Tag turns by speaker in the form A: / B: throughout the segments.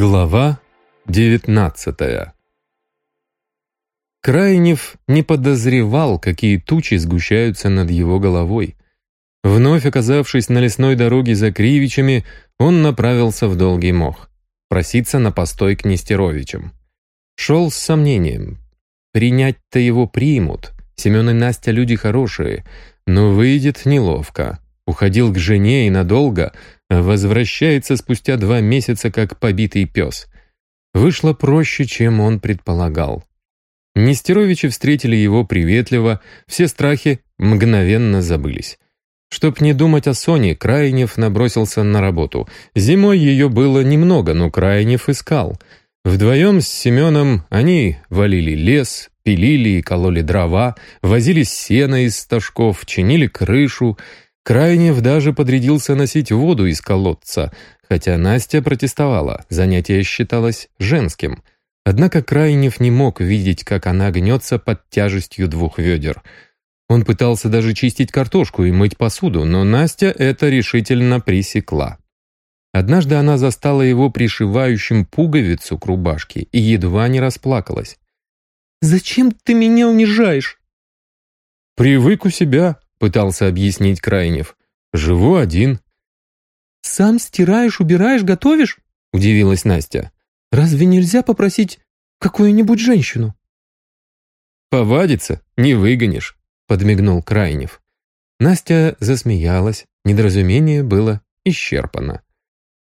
A: Глава 19 Крайнев не подозревал, какие тучи сгущаются над его головой. Вновь оказавшись на лесной дороге за Кривичами, он направился в Долгий Мох, проситься на постой к Нестеровичам. Шел с сомнением. Принять-то его примут. Семен и Настя люди хорошие, но выйдет неловко. Уходил к жене и надолго, Возвращается спустя два месяца, как побитый пес. Вышло проще, чем он предполагал. Нестеровичи встретили его приветливо, все страхи мгновенно забылись. Чтоб не думать о Соне, Крайнев набросился на работу. Зимой ее было немного, но Крайнев искал. Вдвоем с Семеном они валили лес, пилили и кололи дрова, возили сено из стажков, чинили крышу, Крайнев даже подрядился носить воду из колодца, хотя Настя протестовала, занятие считалось женским. Однако Крайнев не мог видеть, как она гнется под тяжестью двух ведер. Он пытался даже чистить картошку и мыть посуду, но Настя это решительно пресекла. Однажды она застала его пришивающим пуговицу к рубашке и едва не расплакалась. «Зачем ты меня унижаешь?» «Привык у себя», пытался объяснить Крайнев. «Живу один».
B: «Сам стираешь, убираешь, готовишь?» — удивилась Настя. «Разве нельзя попросить какую-нибудь женщину?»
A: «Повадиться не выгонишь», — подмигнул Крайнев. Настя засмеялась, недоразумение было исчерпано.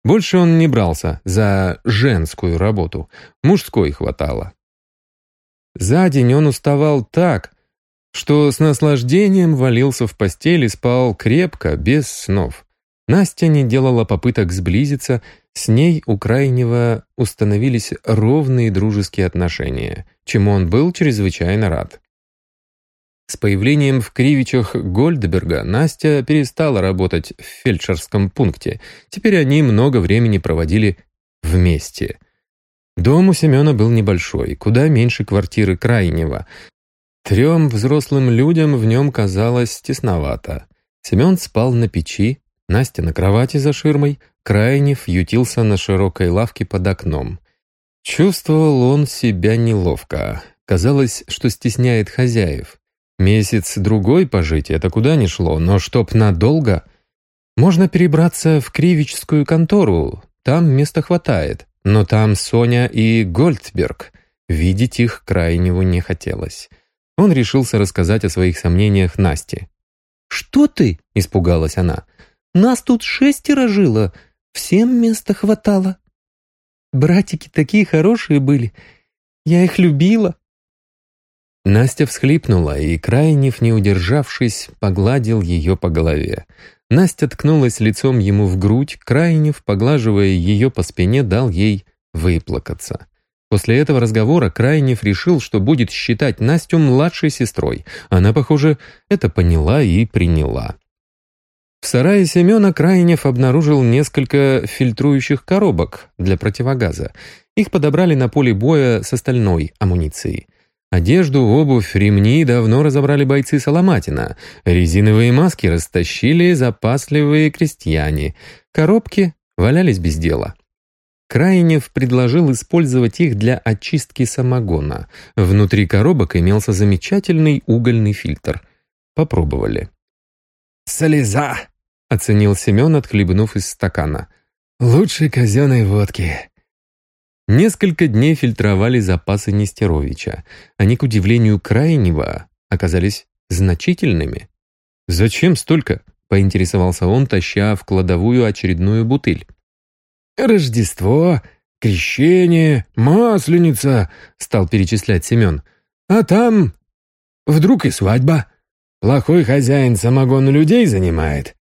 A: Больше он не брался за женскую работу, мужской хватало. За день он уставал так, что с наслаждением валился в постель и спал крепко, без снов. Настя не делала попыток сблизиться, с ней у крайнего установились ровные дружеские отношения, чему он был чрезвычайно рад. С появлением в Кривичах Гольдберга Настя перестала работать в фельдшерском пункте. Теперь они много времени проводили вместе. Дом у Семена был небольшой, куда меньше квартиры крайнего, Трем взрослым людям в нем казалось тесновато. Семен спал на печи, Настя на кровати за ширмой, Крайнев ютился на широкой лавке под окном. Чувствовал он себя неловко. Казалось, что стесняет хозяев. Месяц-другой пожить — это куда ни шло, но чтоб надолго... Можно перебраться в Кривичскую контору, там места хватает. Но там Соня и Гольдберг. Видеть их Крайневу не хотелось. Он решился рассказать о своих сомнениях Насте.
B: «Что ты?» — испугалась она. «Нас тут шестеро жило, всем места хватало. Братики такие хорошие были, я их любила».
A: Настя всхлипнула, и Крайнев, не удержавшись, погладил ее по голове. Настя ткнулась лицом ему в грудь, Крайнев, поглаживая ее по спине, дал ей выплакаться. После этого разговора Крайнев решил, что будет считать Настю младшей сестрой. Она, похоже, это поняла и приняла. В сарае Семена Крайнев обнаружил несколько фильтрующих коробок для противогаза. Их подобрали на поле боя с остальной амуницией. Одежду, обувь, ремни давно разобрали бойцы Соломатина. Резиновые маски растащили запасливые крестьяне. Коробки валялись без дела. Крайнев предложил использовать их для очистки самогона. Внутри коробок имелся замечательный угольный фильтр. Попробовали.
C: «Солеза!» — оценил Семен, отхлебнув из стакана. «Лучшей казенной водки!»
A: Несколько дней фильтровали запасы Нестеровича. Они, к удивлению Крайнего, оказались значительными. «Зачем столько?» — поинтересовался он, таща в кладовую очередную бутыль.
C: «Рождество, крещение, масленица», — стал перечислять Семен. «А там вдруг и свадьба. Плохой хозяин самогон людей занимает.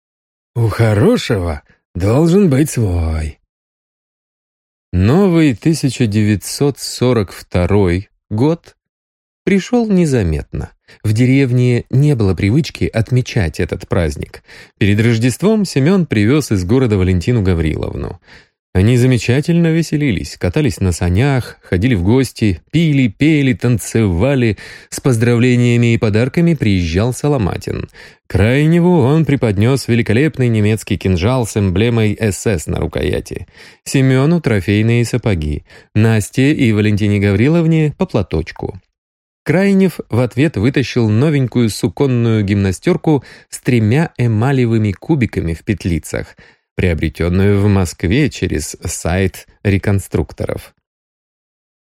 C: У хорошего должен быть свой».
A: Новый 1942 год пришел незаметно. В деревне не было привычки отмечать этот праздник. Перед Рождеством Семен привез из города Валентину Гавриловну. Они замечательно веселились, катались на санях, ходили в гости, пили, пели, танцевали. С поздравлениями и подарками приезжал Соломатин. Крайневу он преподнес великолепный немецкий кинжал с эмблемой СС на рукояти. Семену трофейные сапоги. Насте и Валентине Гавриловне по платочку. Крайнев в ответ вытащил новенькую суконную гимнастерку с тремя эмалевыми кубиками в петлицах — приобретенную в Москве через сайт реконструкторов.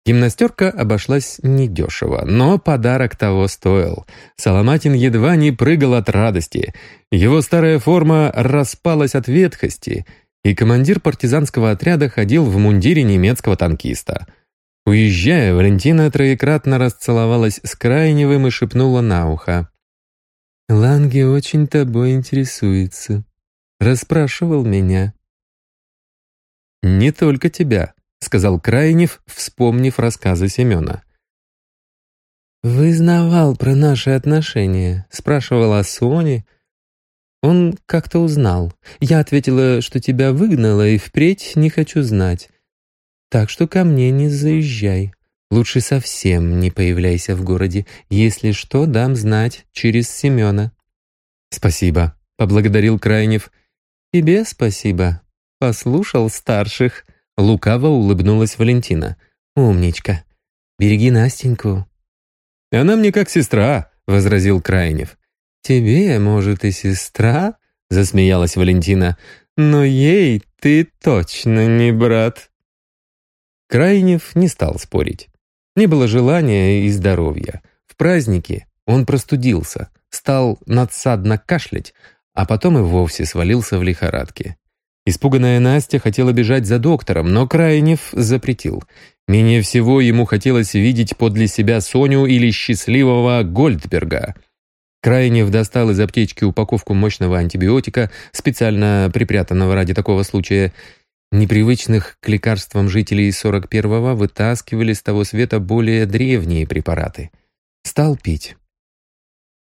A: Гимнастерка обошлась недешево, но подарок того стоил. Соломатин едва не прыгал от радости. Его старая форма распалась от ветхости, и командир партизанского отряда ходил в мундире немецкого танкиста. Уезжая, Валентина троекратно расцеловалась с Крайневым и шепнула на ухо. «Ланге очень тобой интересуется» расспрашивал меня». «Не только тебя», — сказал Крайнев, вспомнив рассказы Семена. «Вызнавал про наши отношения», — спрашивала о Соне. Он как-то узнал. Я ответила, что тебя выгнала и впредь не хочу знать. Так что ко мне не заезжай. Лучше совсем не появляйся в городе. Если что, дам знать через Семена». «Спасибо», — поблагодарил Крайнев. «Тебе спасибо. Послушал старших». Лукаво улыбнулась Валентина. «Умничка. Береги Настеньку». «Она мне как сестра», — возразил Крайнев. «Тебе, может, и сестра?» — засмеялась Валентина. «Но ей ты точно не брат». Крайнев не стал спорить. Не было желания и здоровья. В празднике он простудился, стал надсадно кашлять, а потом и вовсе свалился в лихорадке. Испуганная Настя хотела бежать за доктором, но Крайнев запретил. Менее всего ему хотелось видеть подле себя Соню или счастливого Гольдберга. Крайнев достал из аптечки упаковку мощного антибиотика, специально припрятанного ради такого случая. Непривычных к лекарствам жителей 41-го вытаскивали с того света более древние препараты. Стал пить.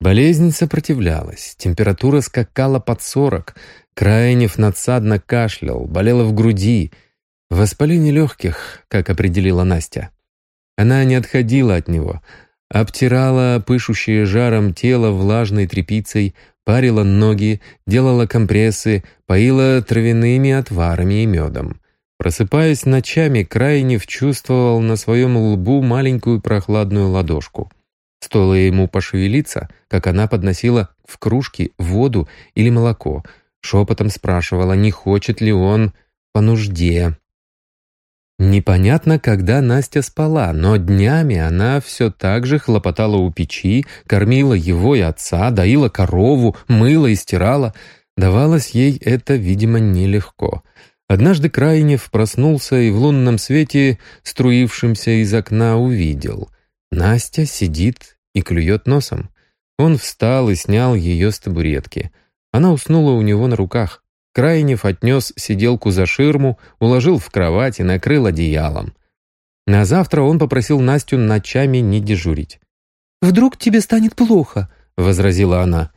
A: Болезнь сопротивлялась, температура скакала под сорок, Крайнев надсадно кашлял, болела в груди. Воспаление легких, как определила Настя. Она не отходила от него, обтирала пышущее жаром тело влажной тряпицей, парила ноги, делала компрессы, поила травяными отварами и медом. Просыпаясь ночами, Крайнев чувствовал на своем лбу маленькую прохладную ладошку. Стоило ему пошевелиться, как она подносила в кружки воду или молоко, шепотом спрашивала, не хочет ли он по нужде. Непонятно, когда Настя спала, но днями она все так же хлопотала у печи, кормила его и отца, доила корову, мыла и стирала. Давалось ей это, видимо, нелегко. Однажды Крайнев проснулся и в лунном свете, струившемся из окна, увидел — Настя сидит и клюет носом. Он встал и снял ее с табуретки. Она уснула у него на руках. Крайнев отнес сиделку за ширму, уложил в кровать и накрыл одеялом. На завтра он попросил Настю ночами не дежурить.
B: «Вдруг тебе станет плохо?»
A: — возразила она.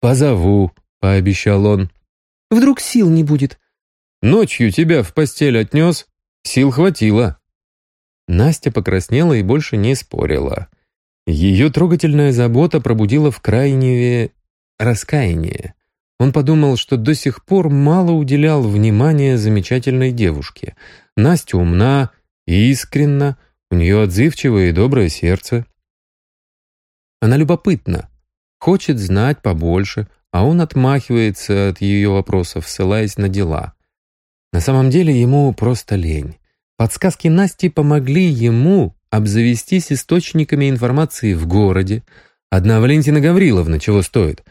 A: «Позову», — пообещал он.
B: «Вдруг сил не будет?»
A: «Ночью тебя в постель отнес, сил хватило». Настя покраснела и больше не спорила. Ее трогательная забота пробудила в Крайневе раскаяние. Он подумал, что до сих пор мало уделял внимания замечательной девушке. Настя умна и искренна, у нее отзывчивое и доброе сердце. Она любопытна, хочет знать побольше, а он отмахивается от ее вопросов, ссылаясь на дела. На самом деле ему просто лень. Подсказки Насти помогли ему обзавестись источниками информации в городе. Одна Валентина Гавриловна чего стоит.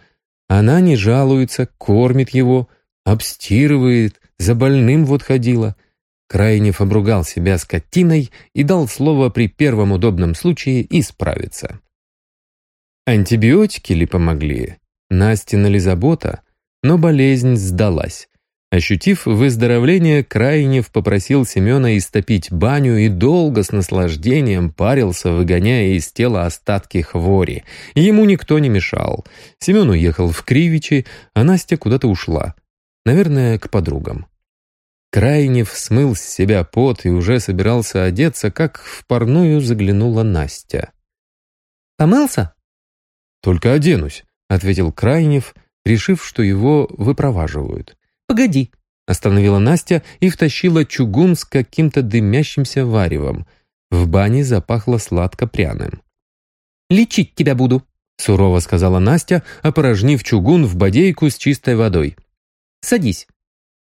A: Она не жалуется, кормит его, обстирывает, за больным вот ходила. Крайнев обругал себя скотиной и дал слово при первом удобном случае исправиться. Антибиотики ли помогли? Настина ли забота? Но болезнь сдалась. Ощутив выздоровление, Крайнев попросил Семена истопить баню и долго с наслаждением парился, выгоняя из тела остатки хвори. Ему никто не мешал. Семен уехал в Кривичи, а Настя куда-то ушла. Наверное, к подругам. Крайнев смыл с себя пот и уже собирался одеться, как в парную заглянула Настя.
B: «Помылся?»
A: «Только оденусь», — ответил Крайнев, решив, что его выпроваживают.
B: «Погоди», — остановила Настя и втащила чугун с каким-то дымящимся варевом. В бане запахло сладко-пряным. «Лечить тебя буду», — сурово сказала Настя, опорожнив чугун в бодейку с чистой водой. «Садись».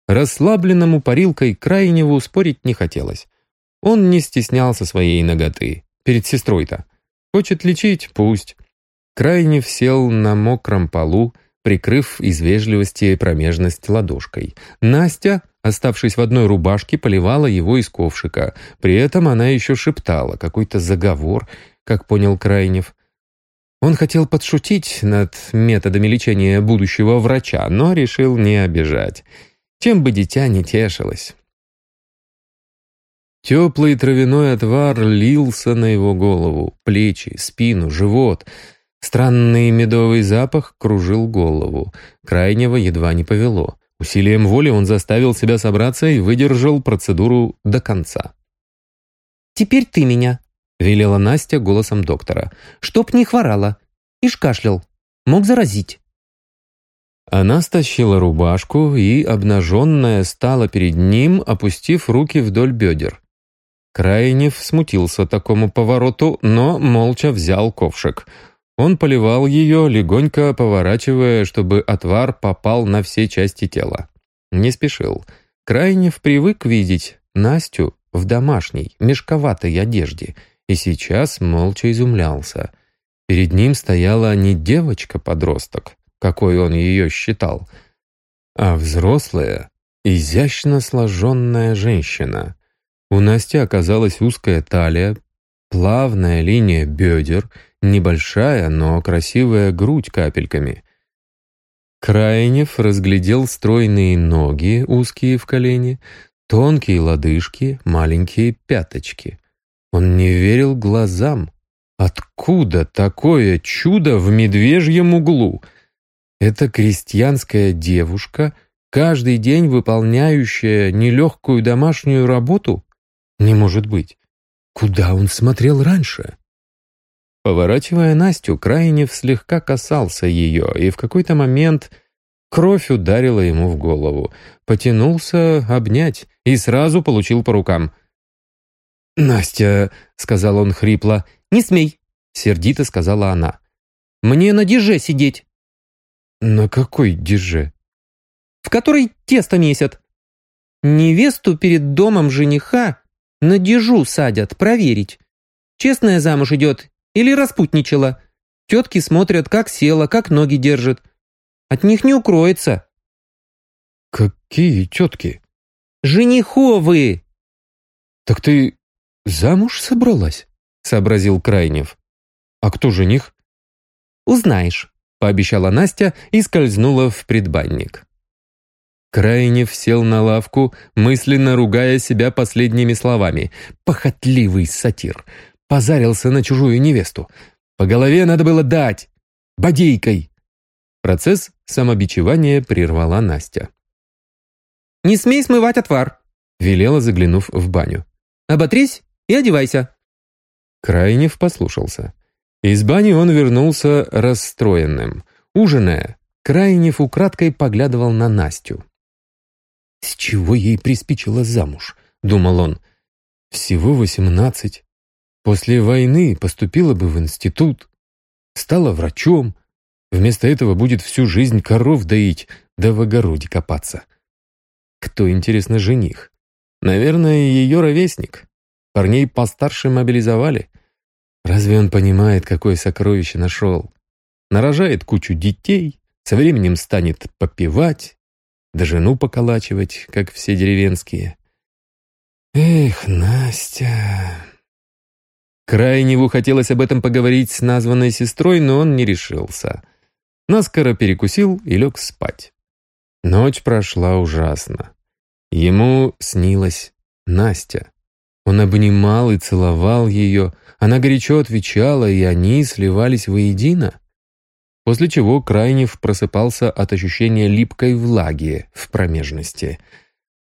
B: Расслабленному парилкой Крайневу спорить не хотелось. Он не стеснялся своей ноготы. Перед сестрой-то. Хочет лечить — пусть. Крайнев сел на мокром полу, прикрыв из вежливости промежность ладошкой. Настя, оставшись в одной рубашке, поливала его из ковшика. При этом она еще шептала какой-то заговор, как понял Крайнев. Он хотел подшутить над методами лечения будущего врача, но решил не обижать. Чем бы дитя не тешилось. Теплый травяной отвар лился на его голову, плечи, спину, живот. Странный медовый запах кружил голову. Крайнего едва не повело. Усилием воли он заставил себя собраться и выдержал процедуру до конца. «Теперь ты меня», — велела Настя голосом доктора. «Чтоб не хворала. Ишь кашлял. Мог заразить». Она стащила рубашку и, обнаженная, стала перед ним, опустив руки вдоль бедер. Крайнев смутился такому повороту, но молча взял ковшик. Он поливал ее, легонько поворачивая, чтобы отвар попал на все части тела. Не спешил. Крайнев привык видеть Настю в домашней, мешковатой одежде, и сейчас молча изумлялся. Перед ним стояла не девочка-подросток, какой он ее считал, а взрослая, изящно сложенная женщина. У Насти оказалась узкая талия, плавная линия бедер, небольшая, но красивая грудь капельками. Крайнев разглядел стройные ноги, узкие в колени, тонкие лодыжки, маленькие пяточки. Он не верил глазам. Откуда такое чудо в медвежьем углу — это крестьянская девушка, каждый день выполняющая нелегкую домашнюю работу? Не может быть. Куда он смотрел раньше? Поворачивая Настю, Крайнев слегка касался ее, и в какой-то момент кровь ударила ему в голову. Потянулся обнять и сразу получил по рукам. «Настя», — сказал он хрипло, — «не смей», — сердито сказала она. «Мне на диже сидеть». «На какой диже?» «В которой тесто месят. Невесту перед домом жениха на дежу садят проверить. Честная замуж идет или распутничала. Тетки смотрят, как села, как ноги держит. От них не укроется».
A: «Какие тетки?»
B: «Жениховы!»
A: «Так ты замуж собралась?» — сообразил Крайнев. «А кто жених?»
B: «Узнаешь» пообещала Настя и скользнула в предбанник. Крайнев сел на лавку, мысленно ругая себя последними словами. «Похотливый сатир! Позарился на чужую невесту! По голове надо было дать! Бодейкой!» Процесс самобичевания прервала Настя. «Не смей смывать отвар!» — велела, заглянув в баню. «Оботрись и одевайся!» Крайнев послушался. Из бани он вернулся расстроенным. Ужиная, Крайнев украдкой поглядывал на Настю. «С чего ей приспичило замуж?» — думал он. «Всего восемнадцать. После войны поступила бы в институт. Стала врачом. Вместо этого будет всю жизнь коров доить, да в огороде копаться. Кто, интересно, жених? Наверное, ее ровесник. Парней постарше мобилизовали. Разве он понимает, какое сокровище нашел? Нарожает кучу детей, со временем станет попивать, да жену поколачивать, как все деревенские. Эх, Настя... Крайневу хотелось об этом поговорить с названной сестрой, но он не решился. Наскоро перекусил и лег спать. Ночь прошла ужасно. Ему снилась Настя. Он обнимал и целовал ее, она горячо отвечала, и они сливались воедино. После чего Крайнев просыпался от ощущения липкой влаги в промежности.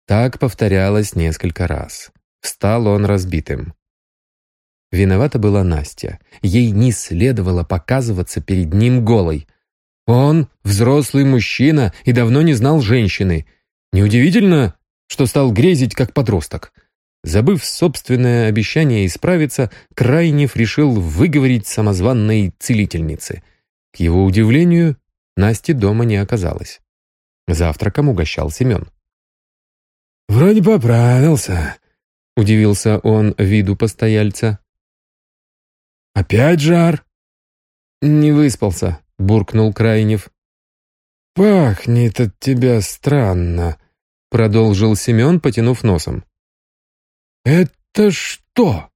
B: Так повторялось несколько раз. Встал он разбитым. Виновата была Настя. Ей не следовало показываться перед ним голой. Он взрослый мужчина и давно не знал женщины. Неудивительно, что стал грезить как подросток. Забыв собственное обещание исправиться, Крайнев решил выговорить самозванной целительнице. К его удивлению, Насти дома не оказалось. Завтраком угощал Семен.
C: «Вроде поправился», — удивился он виду постояльца. «Опять жар?»
B: «Не выспался», — буркнул Крайнев.
C: «Пахнет от тебя странно», — продолжил Семен, потянув носом. «Это что?»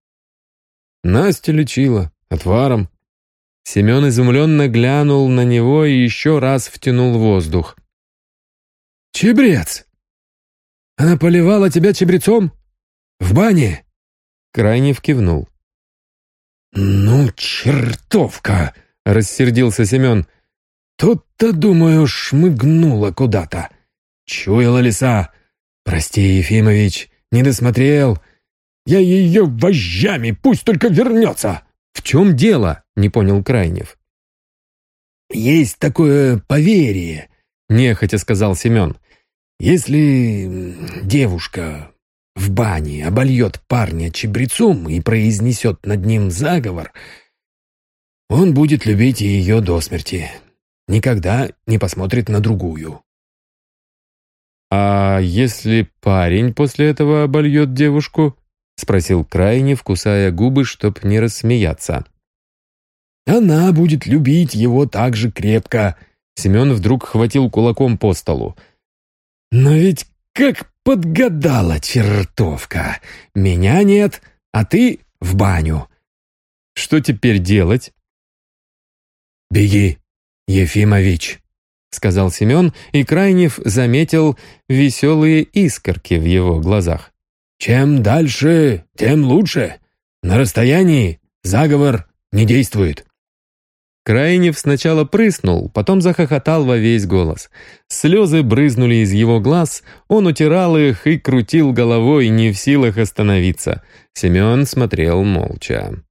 B: Настя лечила, отваром. Семен изумленно глянул на него и еще раз втянул воздух.
C: «Чебрец! Она поливала тебя чебрецом? В бане?»
B: Крайнев кивнул.
C: «Ну, чертовка!» — рассердился Семен. «Тут-то, думаю, шмыгнула куда-то. Чуяла лиса. Прости, Ефимович, не досмотрел. Я ее вожжами, пусть только вернется!»
B: «В чем дело?» — не понял Крайнев.
C: «Есть такое поверье», — нехотя сказал Семен. «Если девушка в бане обольет парня чебрецом и произнесет над ним заговор, он будет любить ее до смерти. Никогда не посмотрит на другую».
B: «А если парень после этого обольет девушку?» — спросил крайне, вкусая губы, чтоб не рассмеяться.
C: «Она будет любить его так же крепко», —
B: Семен вдруг хватил кулаком по столу.
C: «Но ведь как подгадала чертовка! Меня нет, а ты в баню!»
B: «Что теперь делать?»
C: «Беги, Ефимович», — сказал Семен, и Крайнев заметил веселые искорки в его глазах. Чем дальше, тем лучше. На расстоянии заговор не действует.
B: Крайнев сначала прыснул, потом захохотал во весь голос. Слезы брызнули из его глаз, он утирал их и крутил головой, не в силах остановиться. Семен смотрел молча.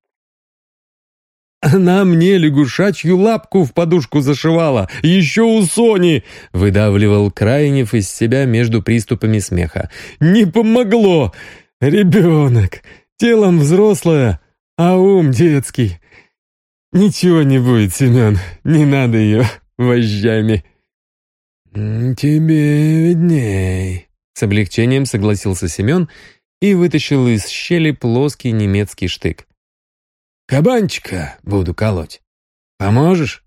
C: «Она мне лягушачью лапку в подушку зашивала, еще у Сони!» выдавливал Крайнев из себя между приступами смеха. «Не помогло! Ребенок! Телом взрослая, а ум детский! Ничего не будет, Семен, не надо ее вожжами!» «Тебе видней», — с облегчением согласился Семен и вытащил из щели плоский немецкий штык. Кабанчика буду колоть. Поможешь?»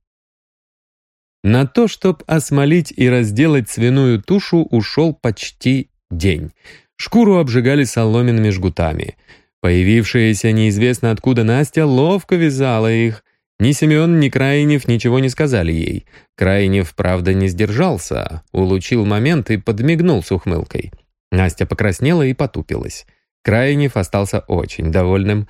B: На то, чтобы осмолить и разделать свиную тушу, ушел почти день. Шкуру обжигали соломенными жгутами. Появившаяся неизвестно откуда Настя ловко вязала их. Ни Семен, ни Крайнев ничего не сказали ей. Крайнев, правда, не сдержался, улучил момент и подмигнул с ухмылкой. Настя покраснела и потупилась. Крайнев остался очень довольным.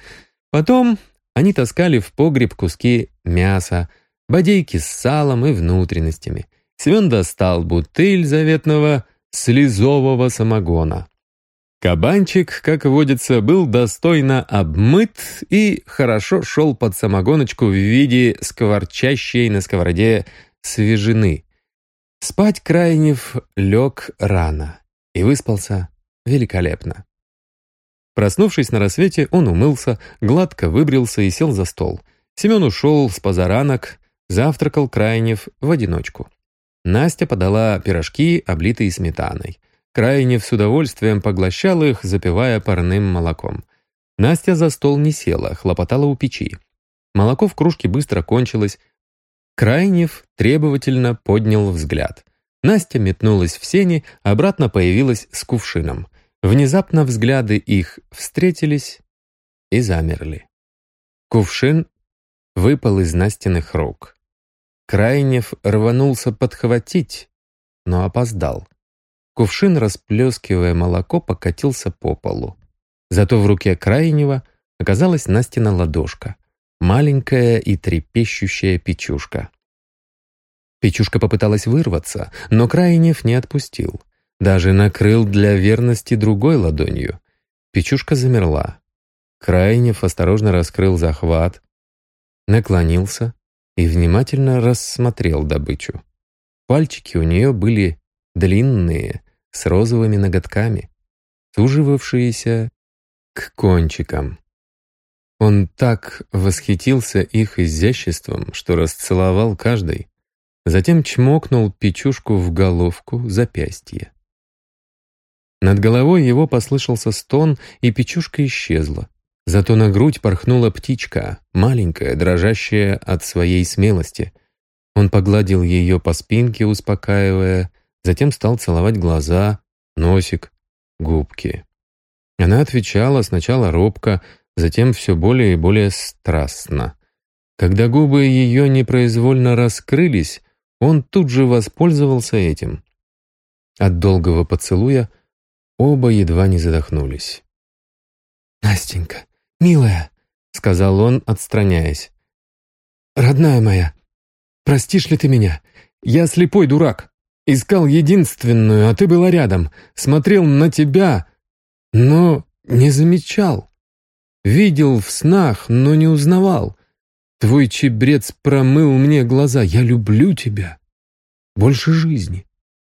B: Потом они таскали в погреб куски мяса, бодейки с салом и внутренностями. Семен достал бутыль заветного слезового самогона. Кабанчик, как водится, был достойно обмыт и хорошо шел под самогоночку в виде скворчащей на сковороде свежины. Спать Крайнев лег рано и выспался великолепно. Проснувшись на рассвете, он умылся, гладко выбрился и сел за стол. Семен ушел с позаранок, завтракал Крайнев в одиночку. Настя подала пирожки, облитые сметаной. Крайнев с удовольствием поглощал их, запивая парным молоком. Настя за стол не села, хлопотала у печи. Молоко в кружке быстро кончилось. Крайнев требовательно поднял взгляд. Настя метнулась в сени, обратно появилась с кувшином. Внезапно взгляды их встретились и замерли. Кувшин выпал из Настиных рук. Крайнев рванулся подхватить, но опоздал. Кувшин, расплескивая молоко, покатился по полу. Зато в руке Крайнева оказалась Настина ладошка, маленькая и трепещущая печушка. Печушка попыталась вырваться, но Крайнев не отпустил. даже накрыл для верности другой ладонью. Печушка замерла. Крайнев осторожно раскрыл захват, наклонился и внимательно рассмотрел добычу. Пальчики у нее были длинные, с розовыми ноготками, суживавшиеся к кончикам. Он так восхитился их изяществом, что расцеловал каждый, затем чмокнул печушку в головку запястье. Над головой его послышался стон, и печушка исчезла. Зато на грудь порхнула птичка, маленькая, дрожащая от своей смелости. Он погладил ее по спинке, успокаивая, затем стал целовать глаза, носик, губки. Она отвечала сначала робко, затем все более и более страстно. Когда губы ее непроизвольно раскрылись, он тут же воспользовался этим. От долгого поцелуя оба едва не задохнулись.
C: «Настенька, милая», — сказал он, отстраняясь. «Родная моя, простишь ли ты меня? Я слепой дурак. Искал единственную, а ты была рядом. Смотрел на тебя, но не замечал. Видел в снах, но не узнавал. Твой чебрец промыл мне глаза. Я люблю тебя. Больше жизни.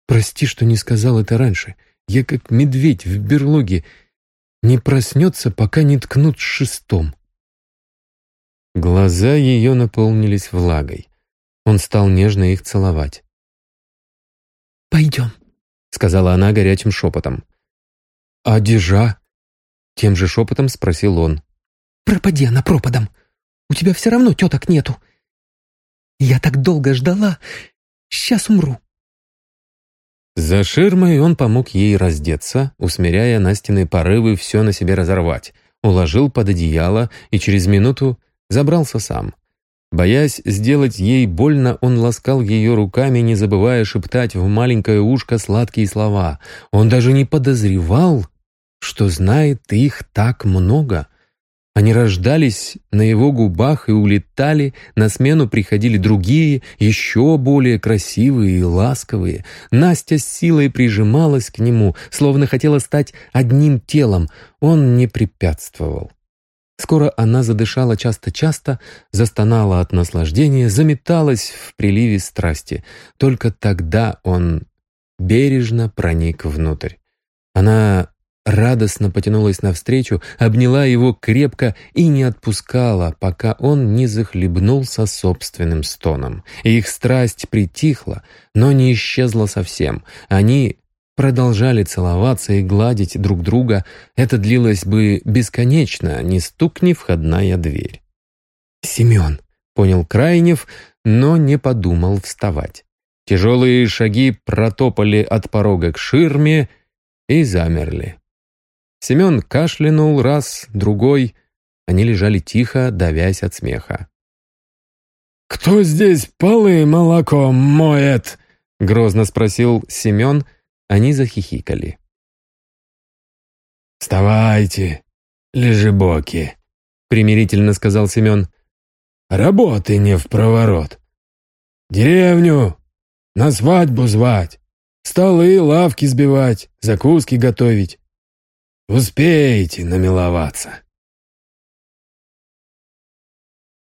C: Прости, что не сказал это раньше. Я как медведь в берлоге. Не проснется, пока не ткнут шестом.
B: Глаза ее наполнились влагой. Он стал нежно их целовать.
C: «Пойдем», —
B: сказала она горячим шепотом.
C: «А Дежа?»
B: Тем же шепотом спросил он.
C: «Пропади она пропадом. У тебя все равно теток нету. Я так долго ждала. Сейчас умру».
B: За ширмой он помог ей раздеться, усмиряя Настины порывы все на себе разорвать, уложил под одеяло и через минуту забрался сам. Боясь сделать ей больно, он ласкал ее руками, не забывая шептать в маленькое ушко сладкие слова. Он даже не подозревал, что знает их так много. Они рождались на его губах и улетали, на смену приходили другие, еще более красивые и ласковые. Настя с силой прижималась к нему, словно хотела стать одним телом. Он не препятствовал. Скоро она задышала часто-часто, застонала от наслаждения, заметалась в приливе страсти. Только тогда он бережно проник внутрь. Она радостно потянулась навстречу, обняла его крепко и не отпускала, пока он не захлебнулся собственным стоном. Их страсть притихла, но не исчезла совсем. Они продолжали целоваться и гладить друг друга, это длилось бы бесконечно, не стукни входная дверь.
C: «Семен», — понял Крайнев, но не подумал вставать.
B: Тяжелые шаги протопали от порога к ширме и замерли. Семен кашлянул раз, другой. Они лежали тихо, давясь от смеха.
C: «Кто здесь полы молоком моет?»
B: — грозно спросил Семен, — они захихикали.
C: «Вставайте, лежебоки», — примирительно сказал Семен. «Работы не в проворот. Деревню на свадьбу звать, столы, лавки сбивать, закуски готовить. Успеете намиловаться».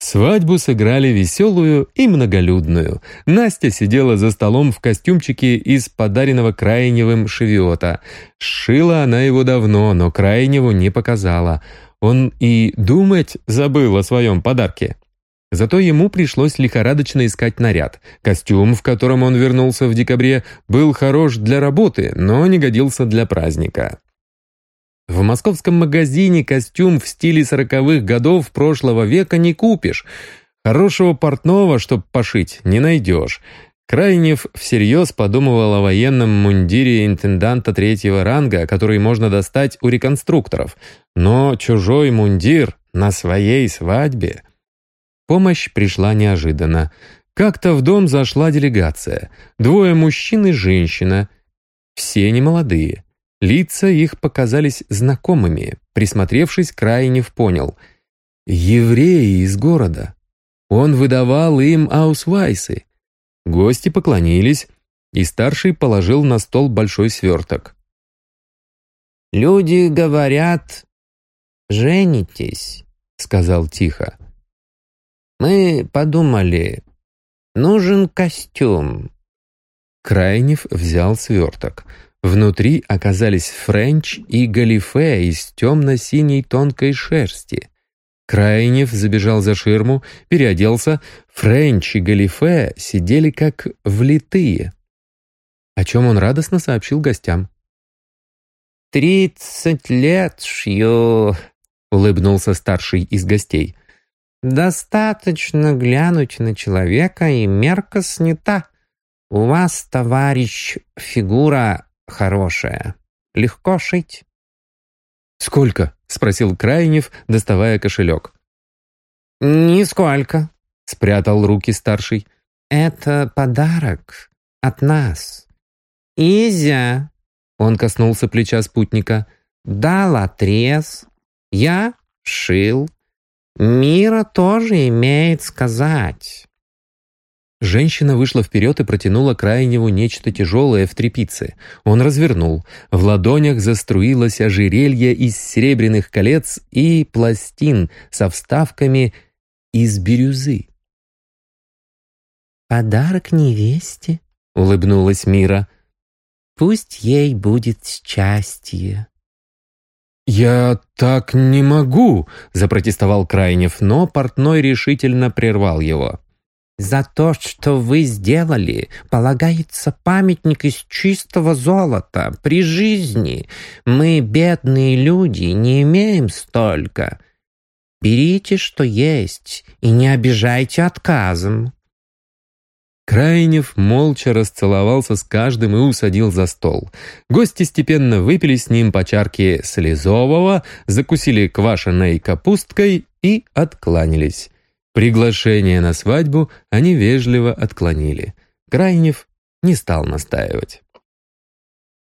B: Свадьбу сыграли веселую и многолюдную. Настя сидела за столом в костюмчике из подаренного Крайневым шевиота. Шила она его давно, но Крайневу не показала. Он и думать забыл о своем подарке. Зато ему пришлось лихорадочно искать наряд. Костюм, в котором он вернулся в декабре, был хорош для работы, но не годился для праздника. В московском магазине костюм в стиле сороковых годов прошлого века не купишь. Хорошего портного, чтоб пошить, не найдешь. Крайнев всерьез подумывал о военном мундире интенданта третьего ранга, который можно достать у реконструкторов. Но чужой мундир на своей свадьбе... Помощь пришла неожиданно. Как-то в дом зашла делегация. Двое мужчин и женщина. Все немолодые. Лица их показались знакомыми. Присмотревшись, Крайнев понял. Евреи из города. Он выдавал им аусвайсы. Гости поклонились. и старший положил на стол большой сверток.
D: «Люди говорят, женитесь», — сказал тихо. «Мы подумали, нужен костюм».
B: Крайнев взял сверток. Внутри оказались френч и галифе из темно-синей тонкой шерсти. Крайнев забежал за ширму, переоделся. Френч и галифе сидели как влитые. О чем он радостно сообщил гостям.
D: «Тридцать лет шью», — улыбнулся старший из гостей. «Достаточно глянуть на человека, и мерка снята. У вас, товарищ, фигура хорошая. Легко шить».
B: «Сколько?» — спросил Крайнев, доставая кошелек.
D: «Нисколько», —
B: спрятал руки старший.
D: «Это подарок от нас. Изя!» Он коснулся плеча спутника. «Дал отрез. Я шил. Мира тоже имеет сказать».
B: Женщина вышла вперед и протянула Крайневу нечто тяжелое в тряпице. Он развернул. В ладонях заструилось ожерелье из серебряных колец и пластин со вставками из бирюзы.
D: «Подарок невесте», —
B: улыбнулась Мира.
D: «Пусть ей будет счастье».
B: «Я так не могу», — запротестовал Крайнев, но портной решительно прервал его.
D: За то, что вы сделали, полагается памятник из чистого золота. При жизни мы, бедные люди, не имеем столько. Берите, что есть, и не обижайте отказом».
B: Крайнев молча расцеловался с каждым и усадил за стол. Гости степенно выпили с ним по чарке слезового, закусили квашеной капусткой и откланялись. Приглашение на свадьбу они вежливо отклонили. Крайнев не стал настаивать.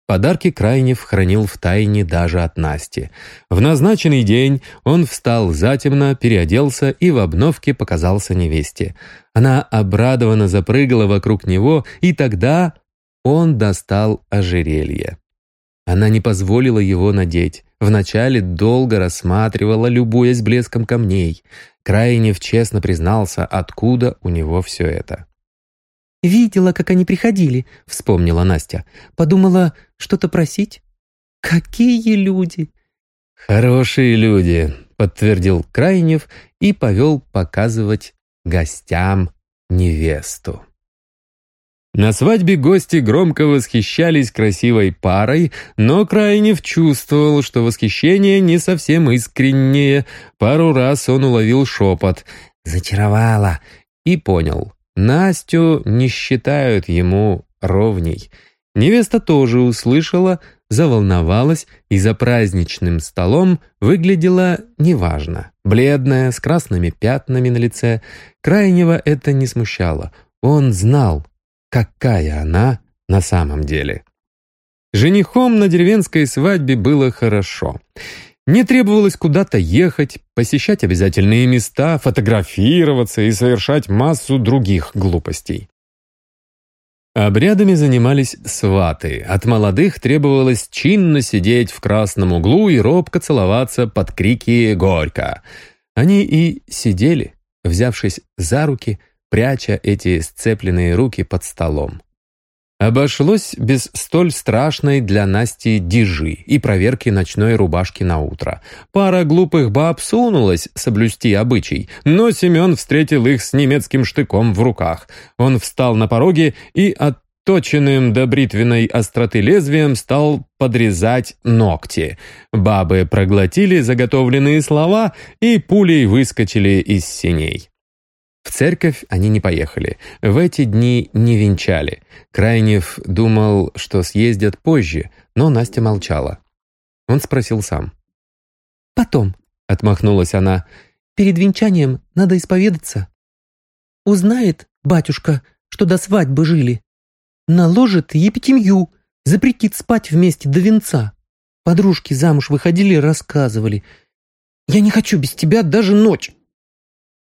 B: Подарки Крайнев хранил в тайне даже от Насти. В назначенный день он встал затемно, переоделся и в обновке показался невесте. Она обрадованно запрыгала вокруг него, и тогда он достал ожерелье. Она не позволила его надеть. Вначале долго рассматривала, любуясь блеском камней. Крайнев честно признался, откуда у него все это.
E: «Видела, как они приходили», — вспомнила Настя. «Подумала, что-то просить? Какие люди!»
B: «Хорошие люди», — подтвердил Крайнев и повел показывать гостям невесту. На свадьбе гости громко восхищались красивой парой, но Крайнев чувствовал, что восхищение не совсем искреннее. Пару раз он уловил шепот «Зачаровала» и понял. Настю не считают ему ровней. Невеста тоже услышала, заволновалась и за праздничным столом выглядела неважно. Бледная, с красными пятнами на лице. Крайнего это не смущало. Он знал, какая она на самом деле. Женихом на деревенской свадьбе было хорошо. Не требовалось куда-то ехать, посещать обязательные места, фотографироваться и совершать массу других глупостей. Обрядами занимались сваты. От молодых требовалось чинно сидеть в красном углу и робко целоваться под крики «Горько!». Они и сидели, взявшись за руки, пряча эти сцепленные руки под столом. Обошлось без столь страшной для Насти дижи и проверки ночной рубашки на утро. Пара глупых баб сунулась соблюсти обычай, но Семен встретил их с немецким штыком в руках. Он встал на пороге и отточенным до бритвенной остроты лезвием стал подрезать ногти. Бабы проглотили заготовленные слова и пулей выскочили из синей. В церковь они не поехали. В эти дни не венчали. Крайнев думал, что съездят позже, но Настя молчала. Он спросил сам.
E: «Потом», — отмахнулась она, — «перед венчанием надо исповедаться. Узнает батюшка, что до свадьбы жили. Наложит епитемью, запретит спать вместе до венца. Подружки замуж выходили рассказывали. Я не хочу без тебя даже ночь».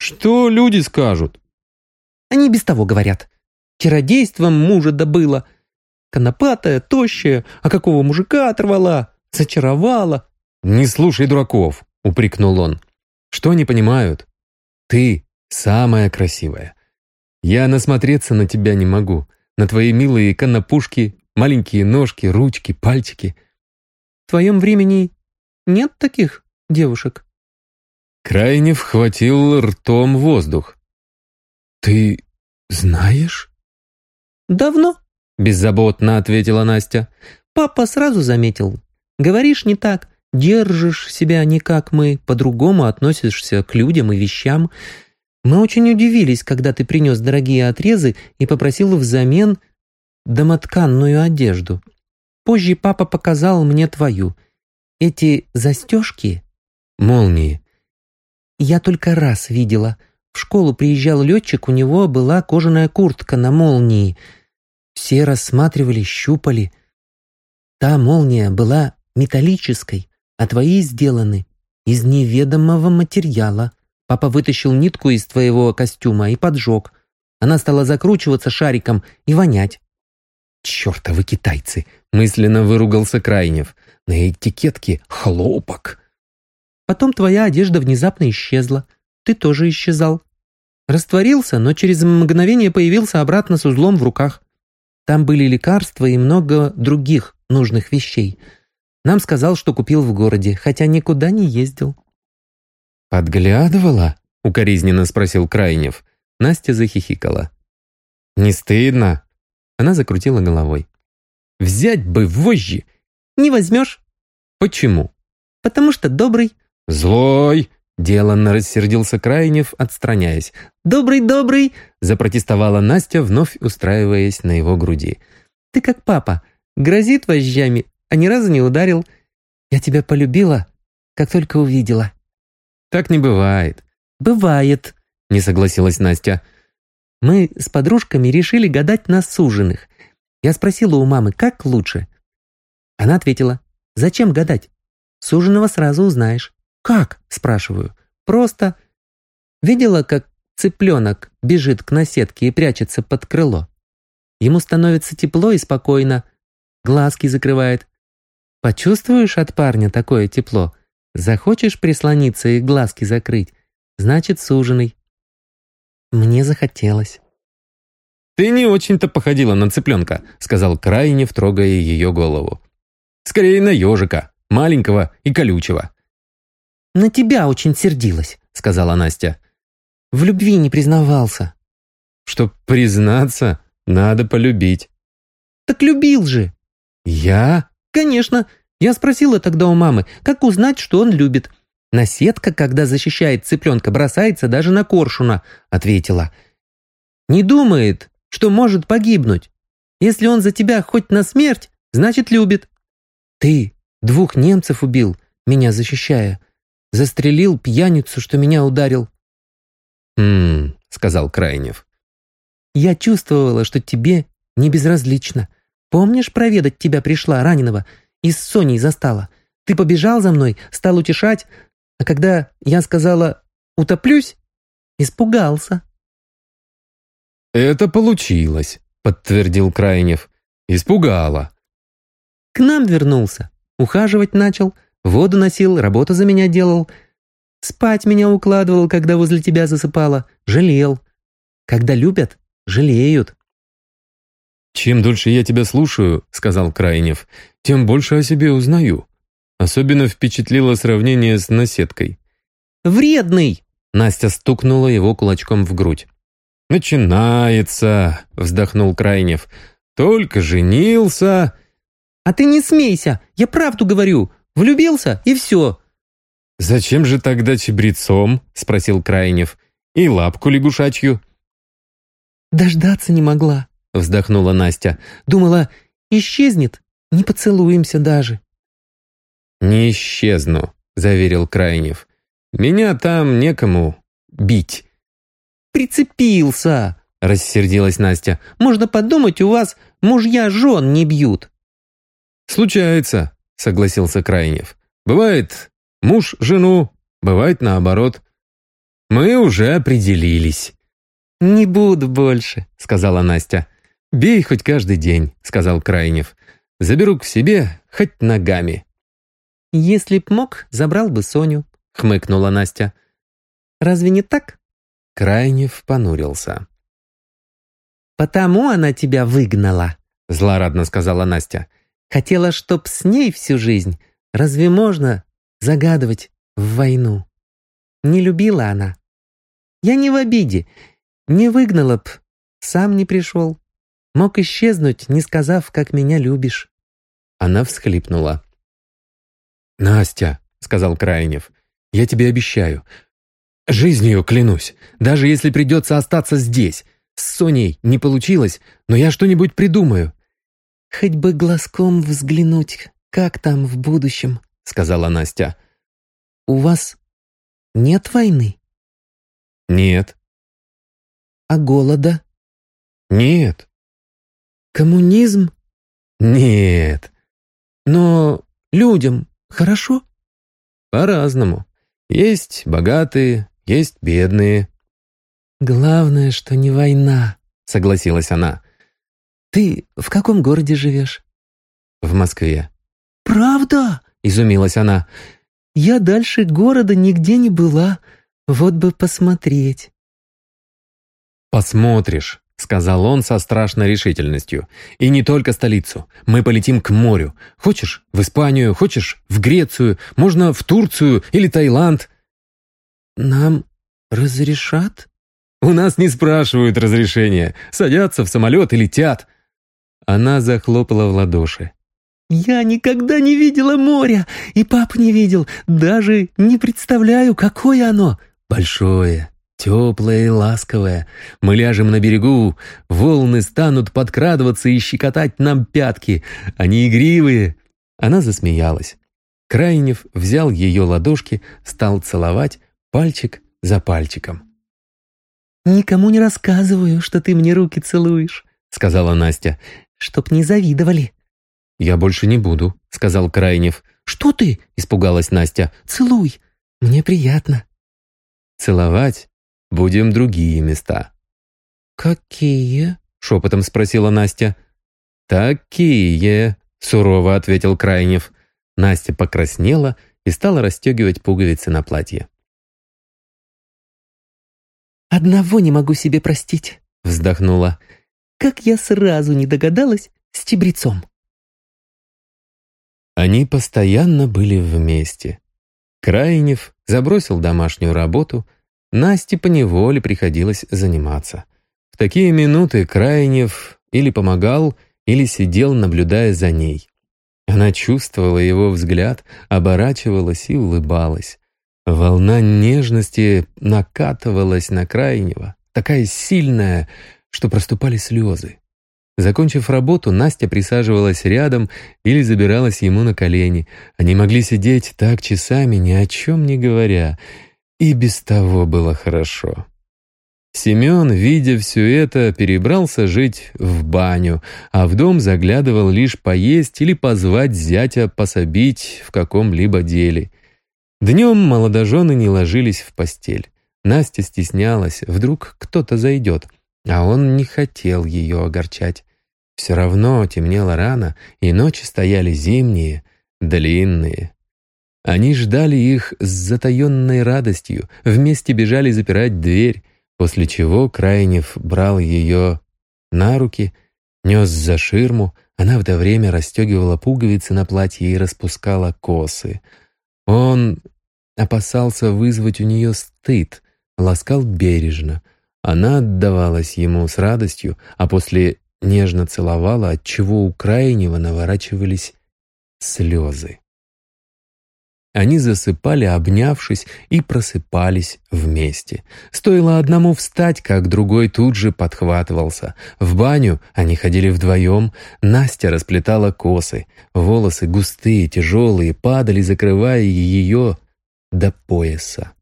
B: «Что люди скажут?»
E: «Они без того говорят. Чародейством мужа добыла. Конопатая, тощая, а какого мужика оторвала, зачаровала».
B: «Не слушай дураков», — упрекнул он. «Что они понимают? Ты самая красивая. Я насмотреться на тебя не могу, на твои милые конопушки, маленькие ножки, ручки, пальчики».
E: «В твоем времени нет таких девушек?»
B: Крайне вхватил ртом воздух. «Ты знаешь?»
E: «Давно», — беззаботно ответила Настя. «Папа сразу заметил. Говоришь не так, держишь себя не как мы, по-другому относишься к людям и вещам. Мы очень удивились, когда ты принес дорогие отрезы и попросил взамен домотканную одежду. Позже папа показал мне твою. Эти застежки — молнии. Я только раз видела. В школу приезжал летчик, у него была кожаная куртка на молнии. Все рассматривали, щупали. Та молния была металлической, а твои сделаны из неведомого материала. Папа вытащил нитку из твоего костюма и поджег. Она стала закручиваться шариком и вонять.
B: «Чертовы китайцы!» — мысленно выругался Крайнев. «На этикетке хлопок!»
E: Потом твоя одежда внезапно исчезла. Ты тоже исчезал. Растворился, но через мгновение появился обратно с узлом в руках. Там были лекарства и много других нужных вещей. Нам сказал, что купил в городе, хотя никуда не ездил.
B: «Подглядывала?» — укоризненно спросил Крайнев. Настя захихикала. «Не стыдно?» Она закрутила головой. «Взять бы вожжи!»
E: «Не возьмешь».
B: «Почему?»
E: «Потому что добрый».
B: «Злой!» Деланно рассердился Крайнев, отстраняясь.
E: «Добрый, добрый!»
B: Запротестовала Настя, вновь устраиваясь на его груди.
E: «Ты как папа. Грозит вожжами, а ни разу не ударил. Я тебя полюбила, как только увидела».
B: «Так не бывает».
E: «Бывает», — не согласилась Настя. Мы с подружками решили гадать на суженых. Я спросила у мамы, как лучше. Она ответила, зачем гадать? Суженого сразу узнаешь. «Как?» – спрашиваю. «Просто...» Видела, как цыпленок бежит к наседке и прячется под крыло? Ему становится тепло и спокойно, глазки закрывает. Почувствуешь от парня такое тепло? Захочешь прислониться и глазки закрыть? Значит, суженый. Мне захотелось.
B: «Ты не очень-то походила на цыпленка», — сказал Крайнев, трогая ее голову. «Скорее на ежика, маленького и колючего».
E: «На тебя очень сердилась», — сказала Настя. «В любви не признавался».
B: «Чтоб признаться, надо полюбить».
E: «Так любил же».
B: «Я?»
E: «Конечно. Я спросила тогда у мамы, как узнать, что он любит. «Наседка, когда защищает цыпленка, бросается даже на коршуна», — ответила. «Не думает, что может погибнуть. Если он за тебя хоть на смерть, значит, любит. Ты двух немцев убил, меня защищая. Застрелил пьяницу, что меня ударил».
B: «Хм», — сказал Крайнев.
E: «Я чувствовала, что тебе не безразлично. Помнишь, проведать тебя пришла, раненого, и с Соней застала? Ты побежал за мной, стал утешать, а когда я сказала «утоплюсь», испугался.
B: «Это получилось», — подтвердил Крайнев. «Испугала».
E: «К нам вернулся. Ухаживать начал, воду носил, работу за меня делал. Спать меня укладывал, когда возле тебя засыпала. Жалел. Когда любят, жалеют».
B: «Чем дольше я тебя слушаю, — сказал Крайнев, — тем больше о себе узнаю. Особенно впечатлило сравнение с наседкой.
E: «Вредный!»
B: Настя стукнула его кулачком в грудь. «Начинается!» — вздохнул Крайнев. «Только женился!»
E: «А ты не смейся! Я правду говорю! Влюбился, и все!»
B: «Зачем же тогда чебрецом?» — спросил Крайнев. «И лапку лягушачью?»
E: «Дождаться не могла», — вздохнула Настя. «Думала, исчезнет, не поцелуемся даже».
B: «Не исчезну», — заверил Крайнев. «Меня там некому бить».
E: «Прицепился», — рассердилась Настя. «Можно подумать, у вас мужья жен не бьют».
B: «Случается», — согласился Крайнев. «Бывает муж жену, бывает наоборот. Мы уже определились».
E: «Не буду больше», — сказала Настя.
B: «Бей хоть каждый день», — сказал Крайнев. «Заберу к себе, хоть ногами».
E: «Если б мог, забрал бы Соню», — хмыкнула Настя. «Разве не так?»
B: Крайнев понурился.
E: «Потому она тебя выгнала», —
B: злорадно сказала Настя.
E: «Хотела, чтоб с ней всю жизнь. Разве можно загадывать в войну? Не любила она. Я не в обиде. Не выгнала б, сам не пришел. Мог исчезнуть, не сказав, как меня любишь».
B: Она всхлипнула. «Настя», — сказал Крайнев, — «я тебе обещаю. Жизнью клянусь, даже если придется остаться здесь. С Соней не получилось, но я что-нибудь придумаю».
E: «Хоть бы глазком взглянуть, как там в будущем», — сказала Настя. «У вас нет войны?»
B: «Нет».
E: «А голода?»
B: «Нет».
E: «Коммунизм?»
B: «Нет».
E: «Но людям хорошо?»
B: «По-разному. Есть богатые, есть бедные».
E: «Главное, что не война», — согласилась она. «Ты в каком городе живешь?»
B: «В Москве».
E: «Правда?» — изумилась она. «Я дальше города нигде не была. Вот бы посмотреть».
B: «Посмотришь», — сказал он со страшной решительностью. «И не только столицу. Мы полетим к морю. Хочешь — в Испанию, хочешь — в Грецию, можно в Турцию или Таиланд».
E: «Нам разрешат?»
B: У нас не спрашивают разрешения, садятся в самолет и летят». Она захлопала в ладоши.
E: «Я никогда не видела моря, и пап не видел, даже не представляю, какое оно.
B: Большое, теплое и ласковое. Мы ляжем на берегу, волны станут подкрадываться и щекотать нам пятки. Они игривые». Она засмеялась. Крайнев взял ее ладошки, стал целовать пальчик за пальчиком.
E: «Никому не рассказываю, что ты мне руки целуешь», — сказала Настя, «чтоб не завидовали».
B: «Я больше не буду», — сказал Крайнев.
E: «Что ты?» — испугалась Настя. «Целуй, мне приятно».
B: «Целовать будем другие места».
E: «Какие?»
B: — шепотом спросила Настя. «Такие», — сурово ответил Крайнев. Настя покраснела и стала расстегивать пуговицы на платье.
E: «Одного не могу себе простить», — вздохнула. «Как я сразу не догадалась с чебрецом».
B: Они постоянно были вместе. Крайнев забросил домашнюю работу, Насте поневоле приходилось заниматься. В такие минуты Крайнев или помогал, или сидел, наблюдая за ней. Она чувствовала его взгляд, оборачивалась и улыбалась. Волна нежности накатывалась на крайнего, такая сильная, что проступали слезы. Закончив работу, Настя присаживалась рядом или забиралась ему на колени. Они могли сидеть так часами, ни о чем не говоря. И без того было хорошо. Семен, видя все это, перебрался жить в баню, а в дом заглядывал лишь поесть или позвать зятя пособить в каком-либо деле. Днем молодожены не ложились в постель. Настя стеснялась, вдруг кто-то зайдет, а он не хотел ее огорчать. Все равно темнело рано, и ночи стояли зимние, длинные. Они ждали их с затаенной радостью, вместе бежали запирать дверь, после чего Крайнев брал ее на руки, нес за ширму, она в это время расстегивала пуговицы на платье и распускала косы — он опасался вызвать у нее стыд, ласкал бережно. Она отдавалась ему с радостью, а после нежно целовала, отчего у крайнего наворачивались слезы. Они засыпали, обнявшись, и просыпались вместе. Стоило одному встать, как другой тут же подхватывался. В баню они ходили вдвоем. Настя расплетала косы. Волосы густые, тяжелые, падали, закрывая ее до пояса.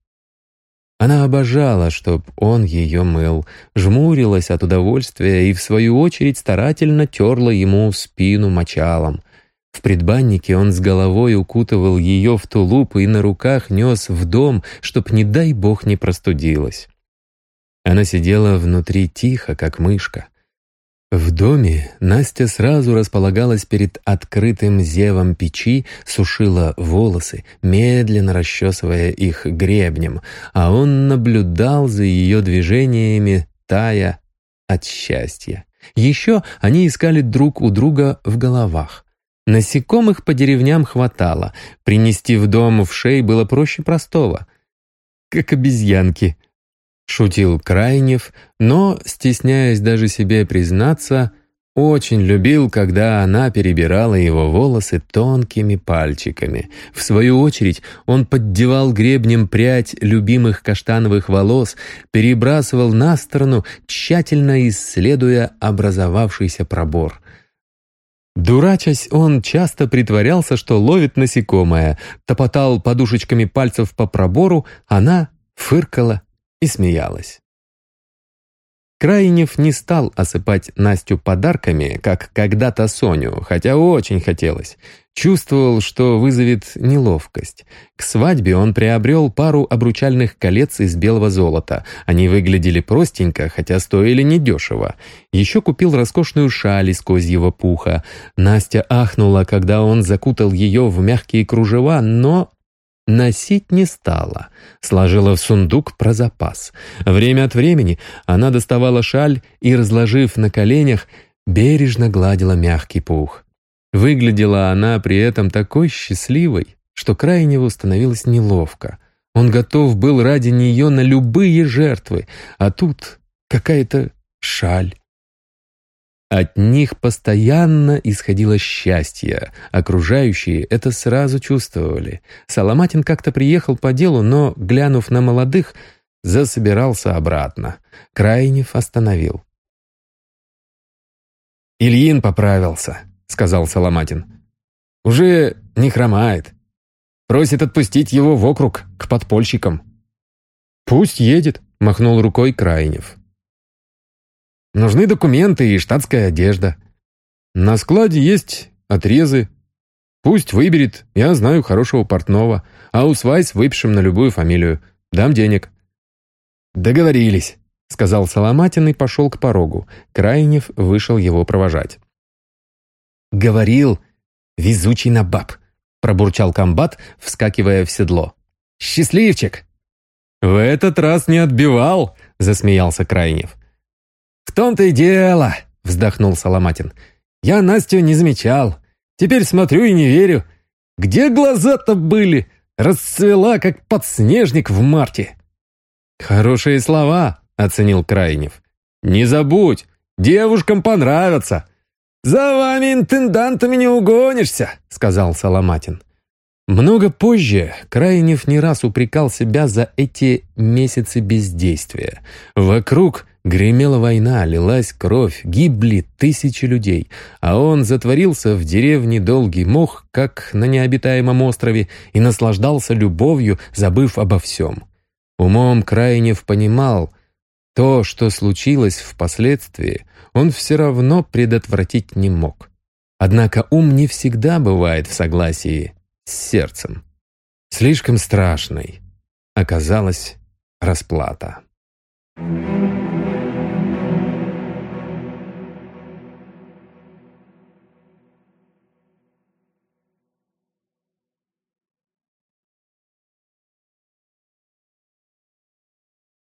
B: Она обожала, чтоб он ее мыл, жмурилась от удовольствия и, в свою очередь, старательно терла ему спину мочалом. В предбаннике он с головой укутывал ее в тулуп и на руках нес в дом, чтоб, не дай бог, не простудилась. Она сидела внутри тихо, как мышка. В доме Настя сразу располагалась перед открытым зевом печи, сушила волосы, медленно расчесывая их гребнем, а он наблюдал за ее движениями, тая от счастья. Еще они искали друг у друга в головах. Насекомых по деревням хватало, принести в дом в шей было проще простого. «Как обезьянки», Шутил Крайнев, но, стесняясь даже себе признаться, очень любил, когда она перебирала его волосы тонкими пальчиками. В свою очередь он поддевал гребнем прядь любимых каштановых волос, перебрасывал на сторону, тщательно исследуя образовавшийся пробор. Дурачась, он часто притворялся, что ловит насекомое, топотал подушечками пальцев по пробору, она фыркала и смеялась. Крайнев не стал осыпать Настю подарками, как когда-то Соню, хотя очень хотелось. Чувствовал, что вызовет неловкость. К свадьбе он приобрел пару обручальных колец из белого золота. Они выглядели простенько, хотя стоили недешево. Еще купил роскошную шаль из козьего пуха. Настя ахнула, когда он закутал ее в мягкие кружева, но Носить не стала, сложила в сундук про запас. Время от времени она доставала шаль и, разложив на коленях, бережно гладила мягкий пух. Выглядела она при этом такой счастливой, что крайнего становилось неловко. Он готов был ради нее на любые жертвы, а тут какая-то шаль. От них постоянно исходило счастье. Окружающие это сразу чувствовали. Соломатин как-то приехал по делу, но, глянув на молодых, засобирался обратно. Крайнев остановил. «Ильин поправился», — сказал Соломатин. «Уже не хромает. Просит отпустить его в округ к подпольщикам». «Пусть едет», — махнул рукой Крайнев. Нужны документы и штатская одежда. На складе есть отрезы. Пусть выберет, я знаю хорошего портного, а у Свайс выпишем на любую фамилию. Дам денег». «Договорились», — сказал Соломатин и пошел к порогу. Крайнев вышел его провожать. «Говорил, везучий на баб», — пробурчал комбат, вскакивая в седло. «Счастливчик!» «В этот раз не отбивал», — засмеялся Крайнев. «В том-то и дело», — вздохнул Соломатин. «Я Настю не замечал. Теперь смотрю и не верю. Где глаза-то были? Расцвела, как подснежник в марте». «Хорошие слова», — оценил Крайнев. «Не забудь, девушкам понравятся». «За вами, интендантами, не угонишься», — сказал Соломатин. Много позже Крайнев не раз упрекал себя за эти месяцы бездействия. Вокруг Гремела война, лилась кровь, гибли тысячи людей, а он затворился в деревне Долгий Мох, как на необитаемом острове, и наслаждался любовью, забыв обо всем. Умом Крайнев понимал, то, что случилось впоследствии, он все равно предотвратить не мог. Однако ум не всегда бывает в согласии с сердцем. Слишком страшной оказалась расплата. Thank you.